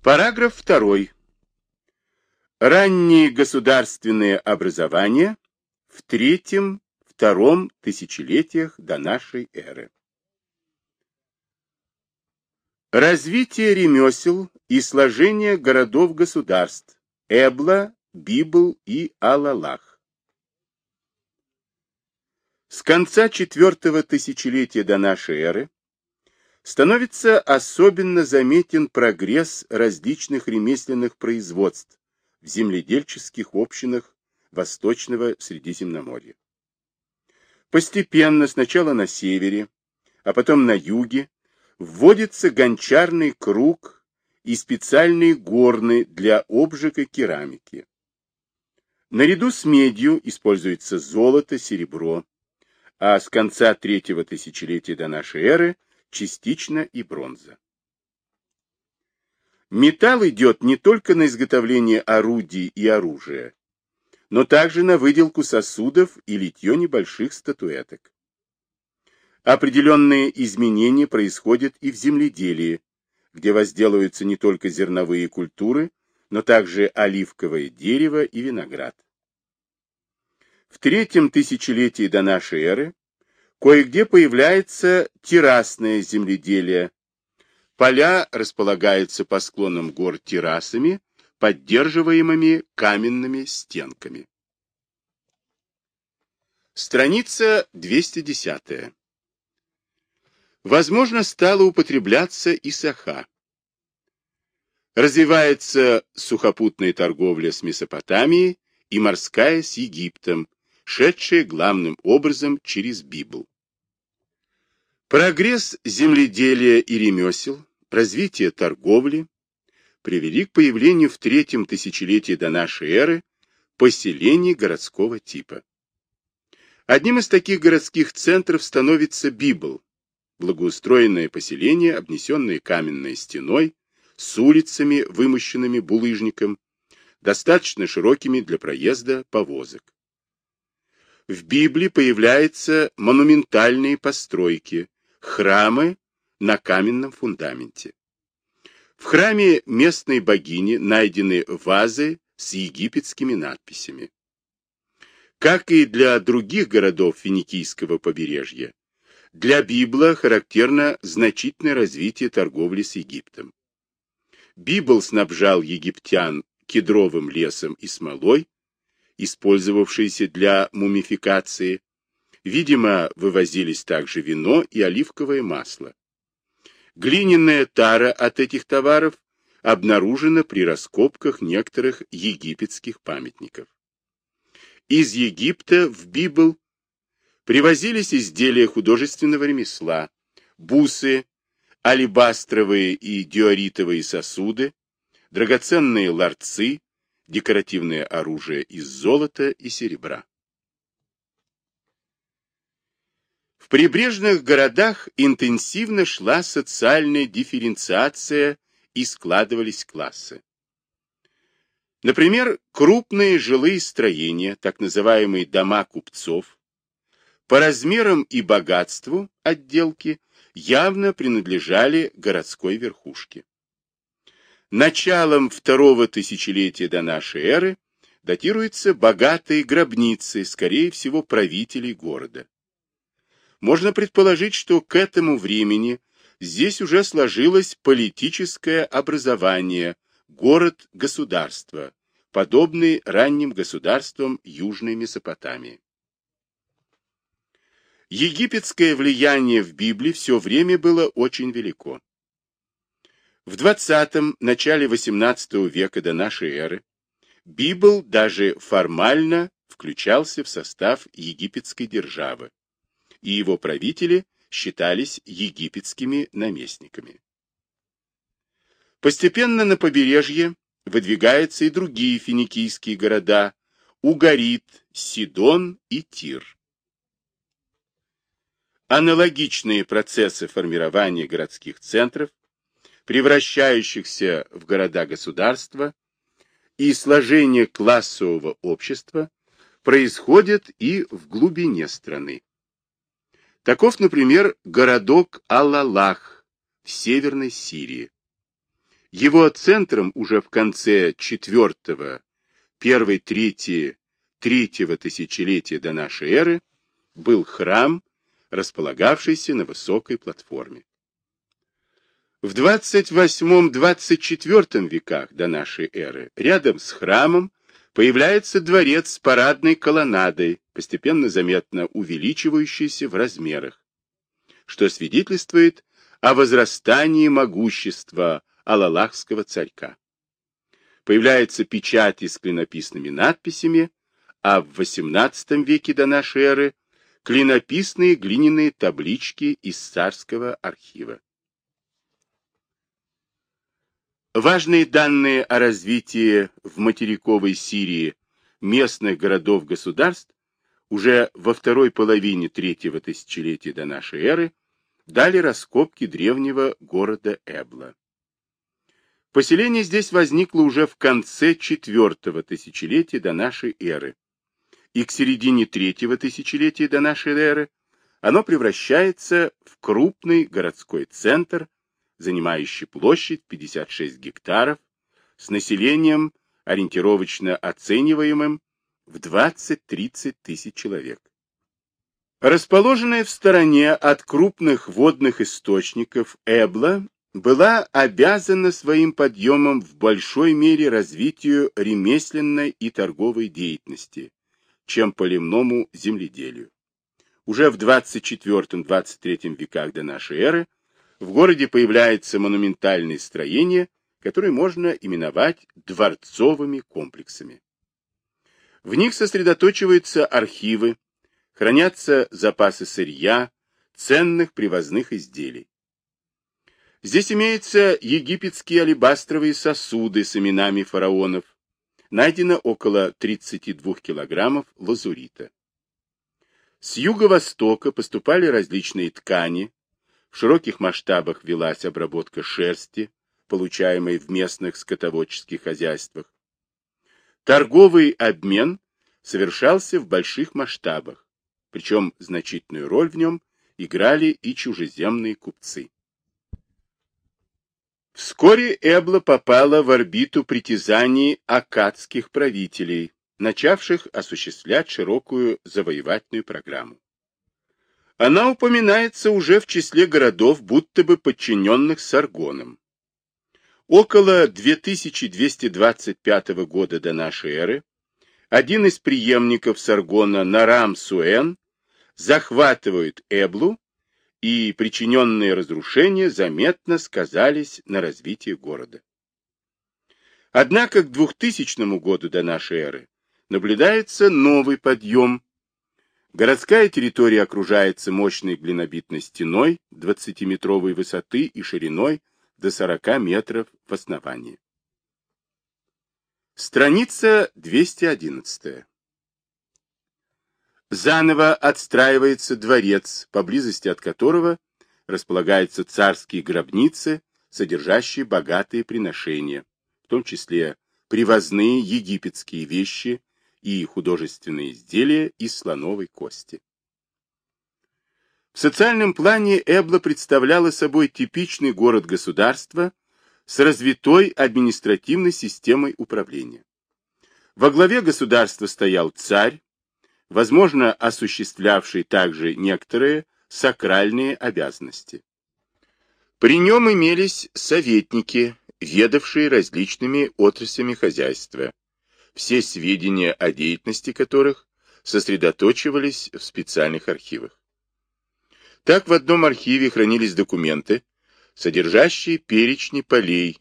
Параграф 2. Ранние государственные образования в третьем-втором тысячелетиях до нашей эры. Развитие ремесел и сложение городов-государств Эбла, Библ и Алалах. С конца четвертого тысячелетия до нашей эры становится особенно заметен прогресс различных ремесленных производств в земледельческих общинах Восточного Средиземноморья. Постепенно, сначала на севере, а потом на юге, вводится гончарный круг и специальные горны для обжига керамики. Наряду с медью используется золото, серебро, а с конца третьего тысячелетия до нашей эры частично и бронза. Металл идет не только на изготовление орудий и оружия, но также на выделку сосудов и литье небольших статуэток. Определенные изменения происходят и в земледелии, где возделываются не только зерновые культуры, но также оливковое дерево и виноград. В третьем тысячелетии до нашей эры Кое-где появляется террасное земледелие. Поля располагаются по склонам гор террасами, поддерживаемыми каменными стенками. Страница 210. Возможно, стала употребляться и саха. Развивается сухопутная торговля с Месопотамией и морская с Египтом, шедшие главным образом через Библ. Прогресс земледелия и ремесел, развитие торговли привели к появлению в третьем тысячелетии до нашей эры поселений городского типа. Одним из таких городских центров становится Библ, благоустроенное поселение, обнесенное каменной стеной, с улицами, вымощенными булыжником, достаточно широкими для проезда повозок в Библии появляются монументальные постройки, храмы на каменном фундаменте. В храме местной богини найдены вазы с египетскими надписями. Как и для других городов финикийского побережья, для Библа характерно значительное развитие торговли с Египтом. Библ снабжал египтян кедровым лесом и смолой, использовавшиеся для мумификации. Видимо, вывозились также вино и оливковое масло. Глиняная тара от этих товаров обнаружена при раскопках некоторых египетских памятников. Из Египта в Библ привозились изделия художественного ремесла, бусы, алебастровые и диоритовые сосуды, драгоценные ларцы, декоративное оружие из золота и серебра. В прибрежных городах интенсивно шла социальная дифференциация и складывались классы. Например, крупные жилые строения, так называемые дома купцов, по размерам и богатству отделки явно принадлежали городской верхушке. Началом второго тысячелетия до нашей эры датируются богатые гробницы, скорее всего, правителей города. Можно предположить, что к этому времени здесь уже сложилось политическое образование, город-государство, подобный ранним государствам Южной Месопотамии. Египетское влияние в Библии все время было очень велико. В 20-м, начале 18 века до нашей эры Библ даже формально включался в состав египетской державы, и его правители считались египетскими наместниками. Постепенно на побережье выдвигаются и другие финикийские города Угарит, Сидон и Тир. Аналогичные процессы формирования городских центров превращающихся в города-государства, и сложение классового общества происходит и в глубине страны. Таков, например, городок Аллалах в Северной Сирии. Его центром уже в конце четвертого, первой трети третьего тысячелетия до нашей эры был храм, располагавшийся на высокой платформе. В 28-24 веках до нашей эры рядом с храмом появляется дворец с парадной колоннадой, постепенно заметно увеличивающийся в размерах, что свидетельствует о возрастании могущества Алалахского царька. Появляется печати с клинописными надписями, а в XVIII веке до нашей эры клинописные глиняные таблички из царского архива. Важные данные о развитии в материковой Сирии местных городов-государств уже во второй половине третьего тысячелетия до нашей эры дали раскопки древнего города Эбла. Поселение здесь возникло уже в конце четвертого тысячелетия до нашей эры, и к середине третьего тысячелетия до нашей эры оно превращается в крупный городской центр, занимающий площадь 56 гектаров, с населением, ориентировочно оцениваемым в 20-30 тысяч человек. Расположенная в стороне от крупных водных источников Эбла была обязана своим подъемом в большой мере развитию ремесленной и торговой деятельности, чем полимному земледелию. Уже в 24-23 веках до нашей эры в городе появляется монументальное строение, которое можно именовать дворцовыми комплексами. В них сосредоточиваются архивы, хранятся запасы сырья, ценных привозных изделий. Здесь имеются египетские алебастровые сосуды с именами фараонов. Найдено около 32 килограммов лазурита. С юго-востока поступали различные ткани. В широких масштабах велась обработка шерсти, получаемой в местных скотоводческих хозяйствах. Торговый обмен совершался в больших масштабах, причем значительную роль в нем играли и чужеземные купцы. Вскоре Эбла попала в орбиту притязаний акадских правителей, начавших осуществлять широкую завоевательную программу. Она упоминается уже в числе городов, будто бы подчиненных Саргоном. Около 2225 года до нашей эры один из преемников Саргона, Нарам Суэн, захватывает Эблу и причиненные разрушения заметно сказались на развитии города. Однако к 2000 году до нашей эры наблюдается новый подъем. Городская территория окружается мощной глинобитной стеной 20-метровой высоты и шириной до 40 метров в основании. Страница 211. Заново отстраивается дворец, поблизости от которого располагаются царские гробницы, содержащие богатые приношения, в том числе привозные египетские вещи и художественные изделия из слоновой кости. В социальном плане Эбла представляла собой типичный город-государства с развитой административной системой управления. Во главе государства стоял царь, возможно, осуществлявший также некоторые сакральные обязанности. При нем имелись советники, ведавшие различными отраслями хозяйства, все сведения о деятельности которых сосредоточивались в специальных архивах. Так в одном архиве хранились документы, содержащие перечни полей,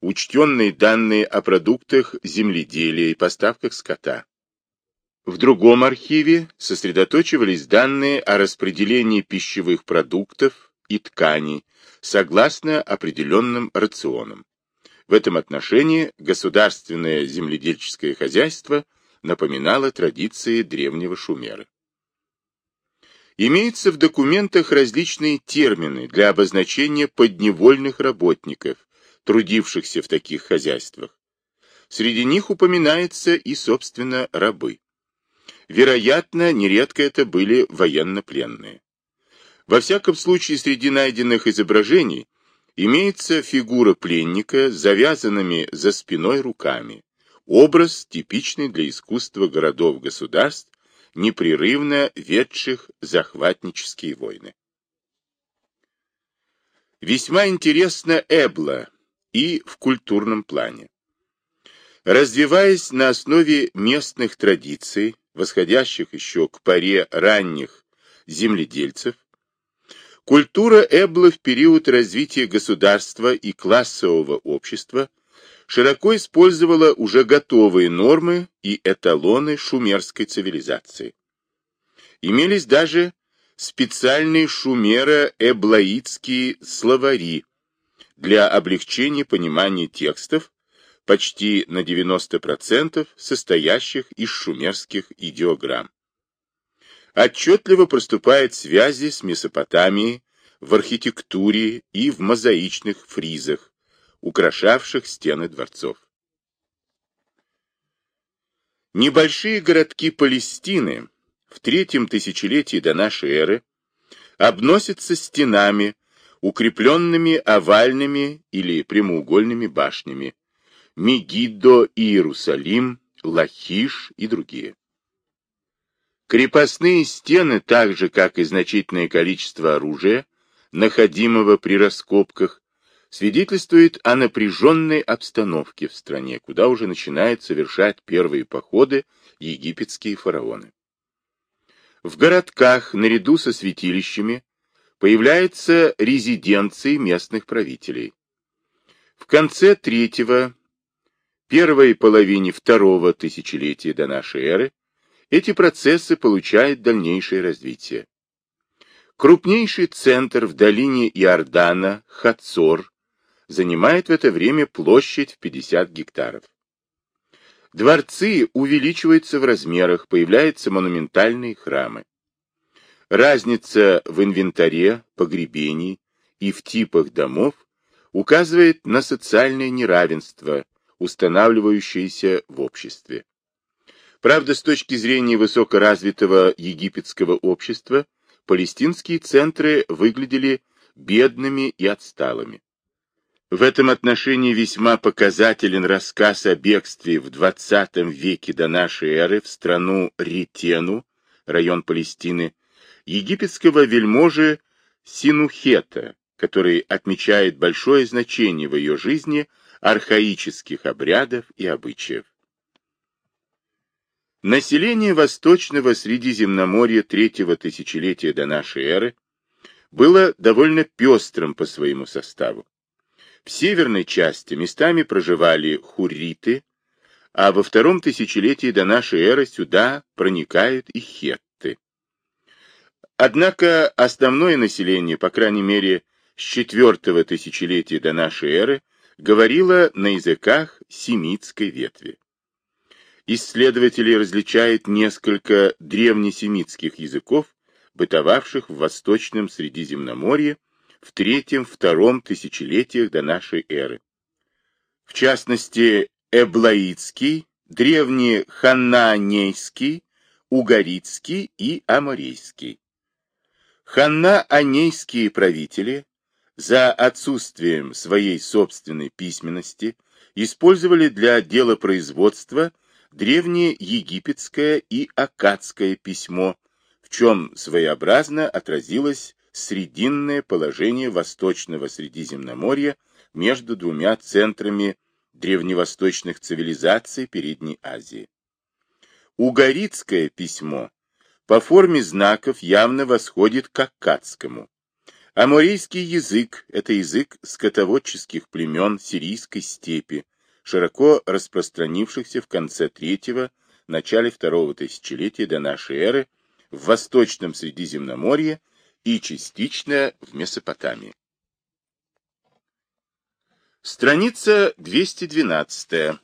учтенные данные о продуктах земледелия и поставках скота. В другом архиве сосредоточивались данные о распределении пищевых продуктов и тканей согласно определенным рационам. В этом отношении государственное земледельческое хозяйство напоминало традиции древнего Шумера. Имеются в документах различные термины для обозначения подневольных работников, трудившихся в таких хозяйствах. Среди них упоминается и, собственно, рабы. Вероятно, нередко это были военнопленные. Во всяком случае, среди найденных изображений имеется фигура пленника с завязанными за спиной руками, образ, типичный для искусства городов-государств, непрерывно ведших захватнические войны. Весьма интересна Эбла и в культурном плане. Развиваясь на основе местных традиций, восходящих еще к паре ранних земледельцев, культура Эбла в период развития государства и классового общества широко использовала уже готовые нормы и эталоны шумерской цивилизации. Имелись даже специальные шумеро-эблаитские словари для облегчения понимания текстов, почти на 90% состоящих из шумерских идеограмм. Отчетливо проступают связи с Месопотамией в архитектуре и в мозаичных фризах, украшавших стены дворцов. Небольшие городки Палестины в третьем тысячелетии до нашей эры обносятся стенами, укрепленными овальными или прямоугольными башнями, Мегиддо, Иерусалим, Лахиш и другие. Крепостные стены, так же как и значительное количество оружия, находимого при раскопках, свидетельствует о напряженной обстановке в стране, куда уже начинают совершать первые походы египетские фараоны. В городках, наряду со святилищами, появляются резиденции местных правителей. В конце третьего, первой половине второго тысячелетия до нашей эры эти процессы получают дальнейшее развитие. Крупнейший центр в долине Иордана, Хацор, занимает в это время площадь в 50 гектаров. Дворцы увеличиваются в размерах, появляются монументальные храмы. Разница в инвентаре, погребений и в типах домов указывает на социальное неравенство, устанавливающееся в обществе. Правда, с точки зрения высокоразвитого египетского общества, палестинские центры выглядели бедными и отсталыми. В этом отношении весьма показателен рассказ о бегстве в 20 веке до нашей эры в страну Ретену, район Палестины, египетского вельможи Синухета, который отмечает большое значение в ее жизни архаических обрядов и обычаев. Население Восточного Средиземноморья третьего тысячелетия до нашей эры было довольно пестрым по своему составу. В северной части местами проживали хурриты, а во втором тысячелетии до нашей эры сюда проникают и хетты. Однако основное население, по крайней мере, с четвертого тысячелетия до нашей эры, говорило на языках семитской ветви. Исследователи различают несколько древнесемитских языков, бытовавших в Восточном Средиземноморье в третьем-втором тысячелетиях до нашей эры. В частности, эблаитский, древний ханнаанейский, угарицкий и аморейский. Ханна-анейские правители за отсутствием своей собственной письменности использовали для дела производства древнее египетское и аккадское письмо, в чем своеобразно отразилось срединное положение Восточного Средиземноморья между двумя центрами древневосточных цивилизаций Передней Азии. Угаритское письмо по форме знаков явно восходит к аккадскому. Аморийский язык – это язык скотоводческих племен сирийской степи, широко распространившихся в конце третьего, начале второго тысячелетия до нашей эры в Восточном Средиземноморье и частично в Месопотамии. Страница 212.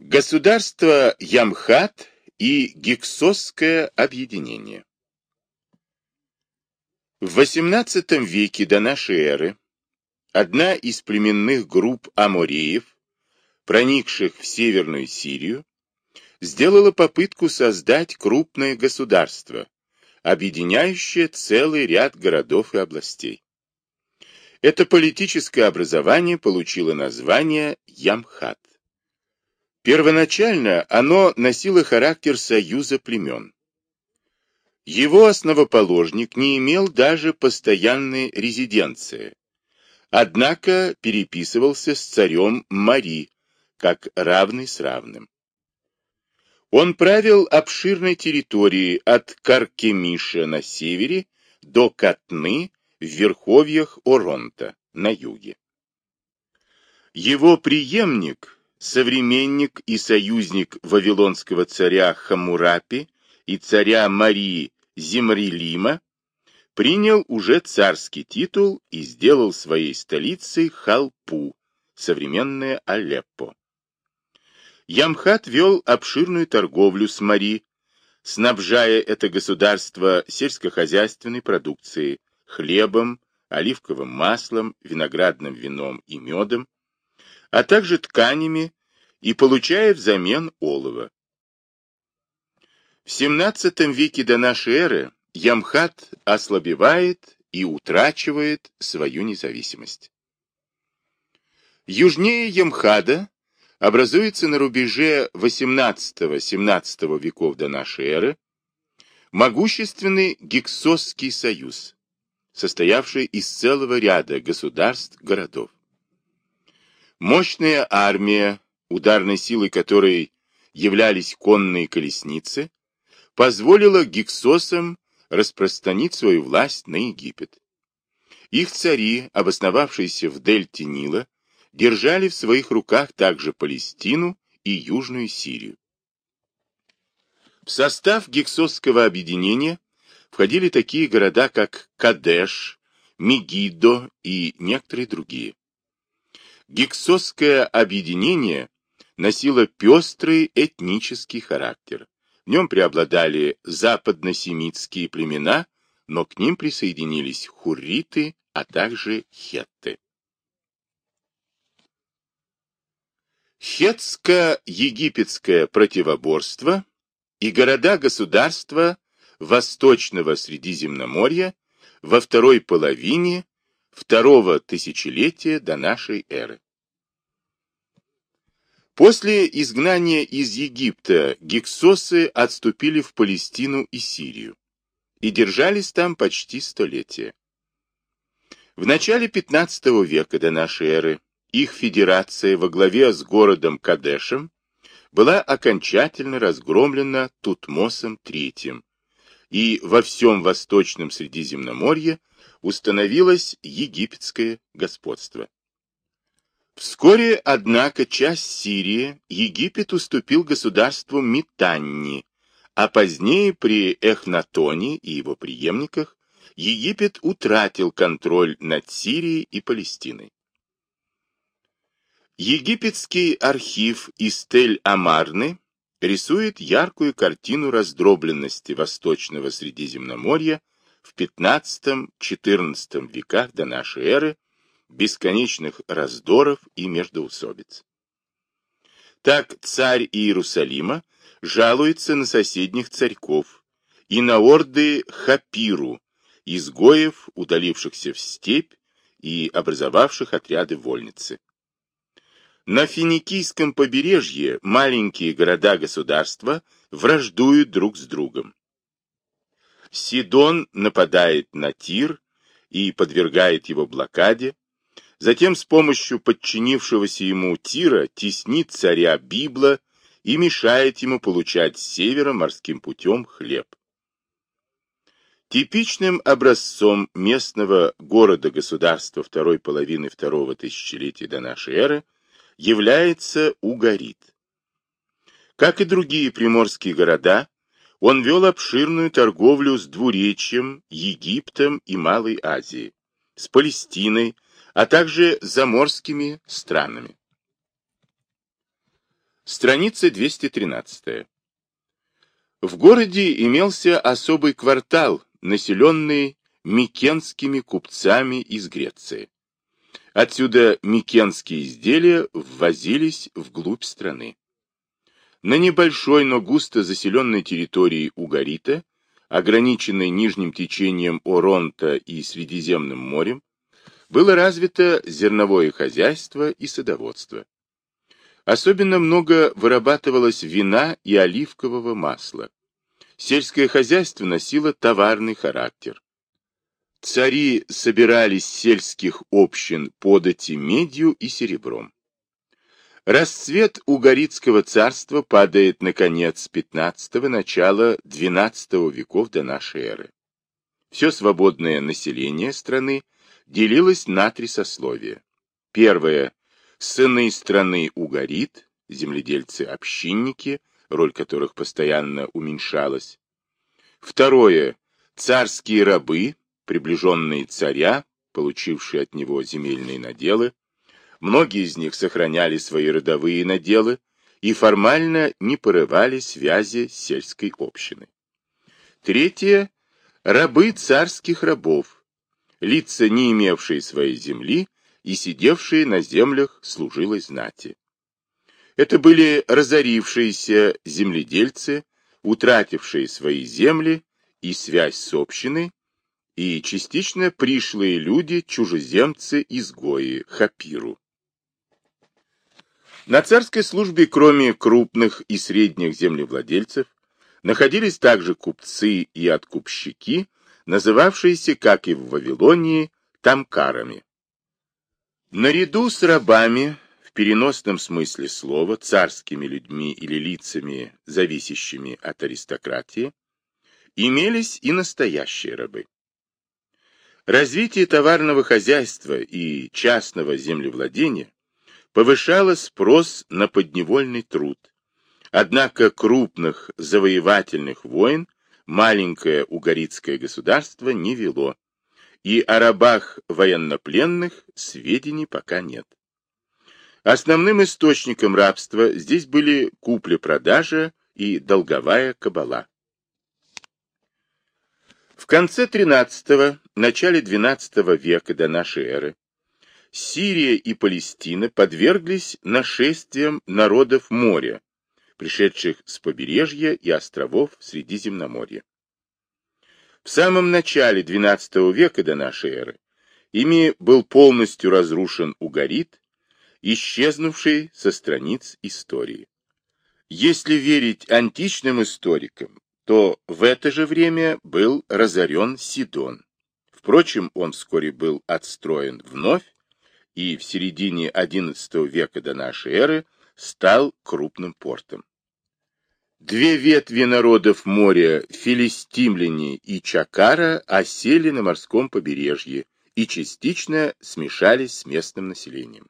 Государство Ямхат и Гиксосское объединение. В XVIII веке до нашей эры одна из племенных групп амореев, проникших в Северную Сирию, сделала попытку создать крупное государство, объединяющее целый ряд городов и областей. Это политическое образование получило название Ямхат. Первоначально оно носило характер союза племен. Его основоположник не имел даже постоянной резиденции, однако переписывался с царем Мари, как равный с равным. Он правил обширной территорией от Каркемиша на севере до Катны в верховьях Оронта на юге. Его преемник, современник и союзник вавилонского царя Хамурапи и царя Марии Зимрилима, принял уже царский титул и сделал своей столицей Халпу, современное Алеппо. Ямхат вел обширную торговлю с Мари, снабжая это государство сельскохозяйственной продукцией, хлебом, оливковым маслом, виноградным вином и медом, а также тканями и получая взамен олово. В XVII веке до нашей эры Ямхат ослабевает и утрачивает свою независимость. Южнее Ямхада образуется на рубеже XVIII-XVII веков до нашей эры могущественный Гексосский союз, состоявший из целого ряда государств-городов. Мощная армия, ударной силой которой являлись конные колесницы, позволила гексосам распространить свою власть на Египет. Их цари, обосновавшиеся в дельте Нила, держали в своих руках также Палестину и Южную Сирию. В состав гексосского объединения входили такие города, как Кадеш, Мегидо и некоторые другие. Гексосское объединение носило пестрый этнический характер. В нем преобладали западно-семитские племена, но к ним присоединились хурриты, а также хетты. Хетско-египетское противоборство и города-государства Восточного Средиземноморья во второй половине второго тысячелетия до нашей эры. После изгнания из Египта гексосы отступили в Палестину и Сирию и держались там почти столетия. В начале 15 века до нашей эры их федерация во главе с городом Кадешем была окончательно разгромлена Тутмосом III, и во всем Восточном Средиземноморье установилось египетское господство. Вскоре, однако, часть Сирии Египет уступил государству Митанни, а позднее при Эхнатоне и его преемниках Египет утратил контроль над Сирией и Палестиной. Египетский архив из Тель-Амарны рисует яркую картину раздробленности Восточного Средиземноморья в XV-XIV веках до нашей эры, бесконечных раздоров и междоусобиц. Так царь Иерусалима жалуется на соседних царьков и на орды Хапиру, изгоев, удалившихся в степь и образовавших отряды вольницы. На финикийском побережье маленькие города-государства враждуют друг с другом. Сидон нападает на Тир и подвергает его блокаде, затем с помощью подчинившегося ему Тира теснит царя Библа и мешает ему получать с севера морским путем хлеб. Типичным образцом местного города-государства второй половины второго тысячелетия до нашей эры является Угарит. Как и другие приморские города, он вел обширную торговлю с двуречьем, Египтом и Малой Азией, с Палестиной, а также заморскими странами. Страница 213. В городе имелся особый квартал, населенный микенскими купцами из Греции. Отсюда микенские изделия ввозились вглубь страны. На небольшой, но густо заселенной территории Угарита, ограниченной нижним течением Оронта и Средиземным морем, было развито зерновое хозяйство и садоводство. Особенно много вырабатывалось вина и оливкового масла. Сельское хозяйство носило товарный характер. Цари собирались сельских общин подати медью и серебром. Расцвет Угорицкого царства падает на конец XV – начала XII веков до нашей эры. Все свободное население страны делилось на три сословия. Первое – сыны страны Угорит, земледельцы-общинники, роль которых постоянно уменьшалась. Второе – царские рабы, приближенные царя, получившие от него земельные наделы. Многие из них сохраняли свои родовые наделы и формально не порывали связи с сельской общиной. Третье – рабы царских рабов, лица, не имевшие своей земли и сидевшие на землях служилой знати. Это были разорившиеся земледельцы, утратившие свои земли и связь с общиной, и частично пришлые люди, чужеземцы-изгои, хапиру. На царской службе, кроме крупных и средних землевладельцев, находились также купцы и откупщики, называвшиеся, как и в Вавилонии, тамкарами. Наряду с рабами, в переносном смысле слова, царскими людьми или лицами, зависящими от аристократии, имелись и настоящие рабы. Развитие товарного хозяйства и частного землевладения повышало спрос на подневольный труд. Однако крупных завоевательных войн маленькое угорицкое государство не вело, и о рабах военнопленных сведений пока нет. Основным источником рабства здесь были купля-продажа и долговая кабала. В конце XIII – начале XII века до нашей эры Сирия и Палестина подверглись нашествиям народов моря, пришедших с побережья и островов Средиземноморья. В самом начале XII века до нашей эры ими был полностью разрушен Угарит, исчезнувший со страниц истории. Если верить античным историкам, то в это же время был разорен Сидон. Впрочем, он вскоре был отстроен вновь, и в середине XI века до нашей эры стал крупным портом. Две ветви народов моря, филистимляне и чакара, осели на морском побережье и частично смешались с местным населением.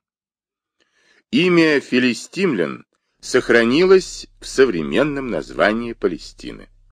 Имя филистимлян сохранилось в современном названии Палестины.